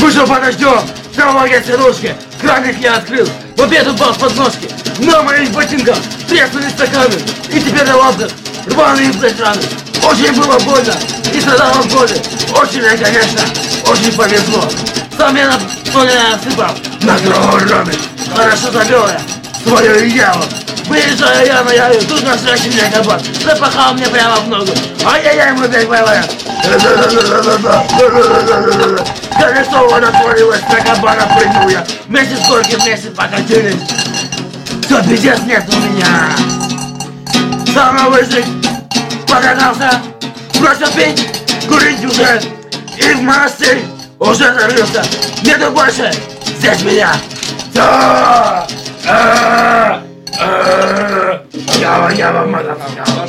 Вышел под дождем, самого сирушки, краник я открыл, в обед упал с подножки. На моих ботинках треснули стаканы, и теперь на лапках рваные блядь раны. Очень было больно, и страдал от боли. Очень мне, конечно, очень повезло. Сам я на поле осыпал, на раны. Хорошо забил я свою яву. Выезжаю я на яву, тут настоящий меня кабан. Запахал мне прямо в ногу. А я, я ему опять говорю. Колесо вон отворилось, на кабана прыгнул я. Вместе с горки вместе покатились. Все, пиздец нет у меня. Самый выжить покатался, бросил пить, курить уже. И в монастырь уже зарылся. Нету больше здесь меня. Все. Ява, ява, мадам, ява.